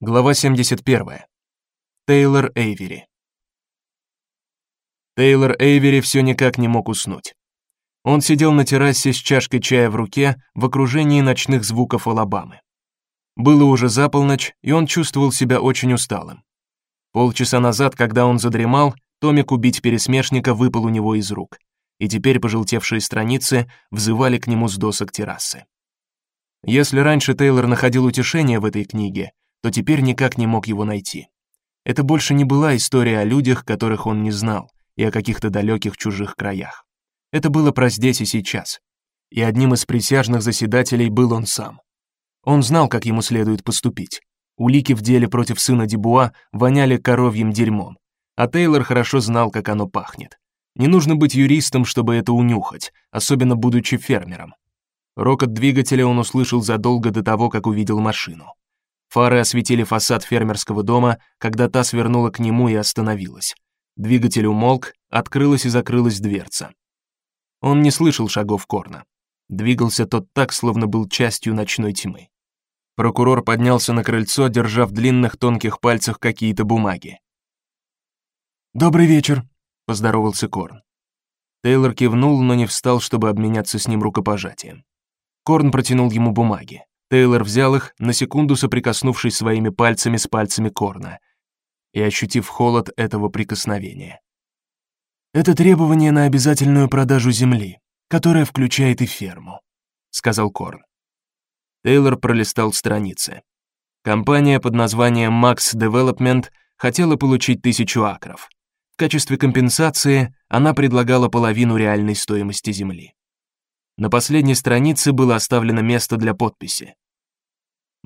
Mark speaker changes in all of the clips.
Speaker 1: Глава 71. Тейлор Эйвери. Тейлор Эйвери все никак не мог уснуть. Он сидел на террасе с чашкой чая в руке в окружении ночных звуков Алабамы. Было уже за полночь, и он чувствовал себя очень усталым. Полчаса назад, когда он задремал, томик убить пересмешника выпал у него из рук, и теперь пожелтевшие страницы взывали к нему с досок террасы. Если раньше Тейлор находил утешение в этой книге, то теперь никак не мог его найти. Это больше не была история о людях, которых он не знал, и о каких-то далеких чужих краях. Это было про здесь и сейчас. И одним из присяжных заседателей был он сам. Он знал, как ему следует поступить. Улики в деле против сына Дебуа воняли коровьим дерьмом, а Тейлор хорошо знал, как оно пахнет. Не нужно быть юристом, чтобы это унюхать, особенно будучи фермером. Рокот двигателя он услышал задолго до того, как увидел машину. Фары осветили фасад фермерского дома, когда та свернула к нему и остановилась. Двигатель умолк, открылась и закрылась дверца. Он не слышал шагов Корна. Двигался тот так, словно был частью ночной тьмы. Прокурор поднялся на крыльцо, держа в длинных тонких пальцах какие-то бумаги. Добрый вечер, поздоровался Корн. Тейлор кивнул, но не встал, чтобы обменяться с ним рукопожатием. Корн протянул ему бумаги. Тейлор взял их, на секунду соприкоснувшись своими пальцами с пальцами Корна и ощутив холод этого прикосновения. Это требование на обязательную продажу земли, которая включает и ферму, сказал Корн. Тейлор пролистал страницы. Компания под названием Max Development хотела получить тысячу акров. В качестве компенсации она предлагала половину реальной стоимости земли. На последней странице было оставлено место для подписи.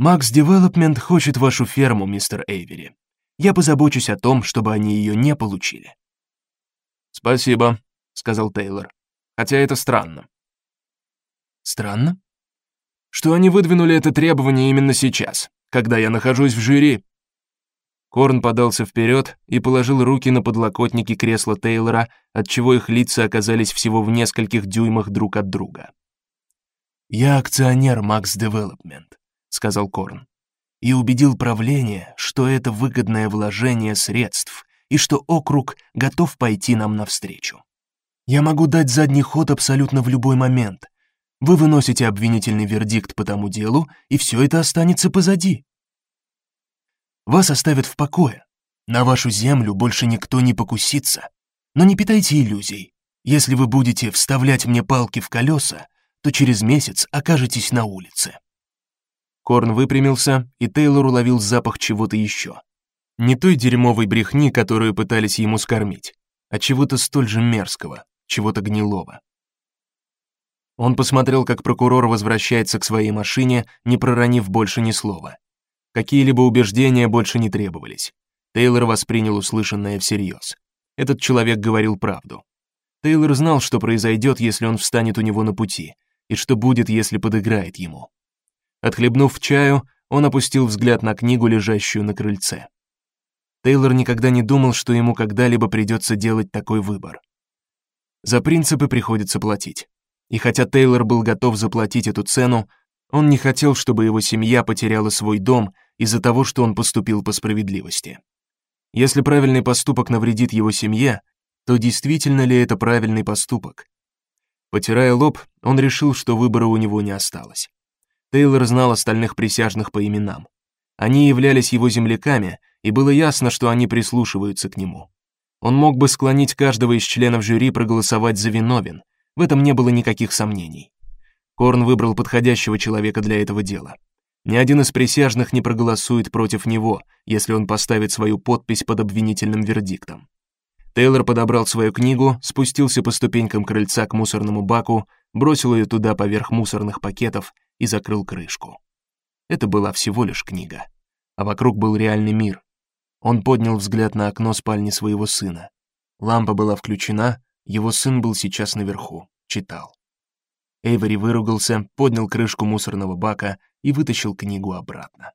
Speaker 1: Max Development хочет вашу ферму, мистер Эйвери. Я позабочусь о том, чтобы они ее не получили. Спасибо, сказал Тейлор. Хотя это странно. Странно? Что они выдвинули это требование именно сейчас, когда я нахожусь в жюри. Корн подался вперед и положил руки на подлокотники кресла Тейлора, отчего их лица оказались всего в нескольких дюймах друг от друга. Я акционер Max Development сказал Корн. И убедил правление, что это выгодное вложение средств и что округ готов пойти нам навстречу. Я могу дать задний ход абсолютно в любой момент. Вы выносите обвинительный вердикт по тому делу, и все это останется позади. Вас оставят в покое. На вашу землю больше никто не покусится. Но не питайте иллюзий. Если вы будете вставлять мне палки в колеса, то через месяц окажетесь на улице. Корн выпрямился, и Тейлор уловил запах чего-то еще. Не той дерьмовой брехни, которую пытались ему скормить, а чего-то столь же мерзкого, чего-то гнилого. Он посмотрел, как прокурор возвращается к своей машине, не проронив больше ни слова. Какие-либо убеждения больше не требовались. Тейлор воспринял услышанное всерьез. Этот человек говорил правду. Тейлор знал, что произойдет, если он встанет у него на пути, и что будет, если подыграет ему. Отхлебнув чаю, он опустил взгляд на книгу, лежащую на крыльце. Тейлор никогда не думал, что ему когда-либо придется делать такой выбор. За принципы приходится платить. И хотя Тейлор был готов заплатить эту цену, он не хотел, чтобы его семья потеряла свой дом из-за того, что он поступил по справедливости. Если правильный поступок навредит его семье, то действительно ли это правильный поступок? Потирая лоб, он решил, что выбора у него не осталось. Тейлор знал остальных присяжных по именам. Они являлись его земляками, и было ясно, что они прислушиваются к нему. Он мог бы склонить каждого из членов жюри проголосовать за виновен. В этом не было никаких сомнений. Корн выбрал подходящего человека для этого дела. Ни один из присяжных не проголосует против него, если он поставит свою подпись под обвинительным вердиктом. Тейлор подобрал свою книгу, спустился по ступенькам крыльца к мусорному баку, бросил ее туда поверх мусорных пакетов и закрыл крышку. Это была всего лишь книга, а вокруг был реальный мир. Он поднял взгляд на окно спальни своего сына. Лампа была включена, его сын был сейчас наверху, читал. Эйвори выругался, поднял крышку мусорного бака и вытащил книгу обратно.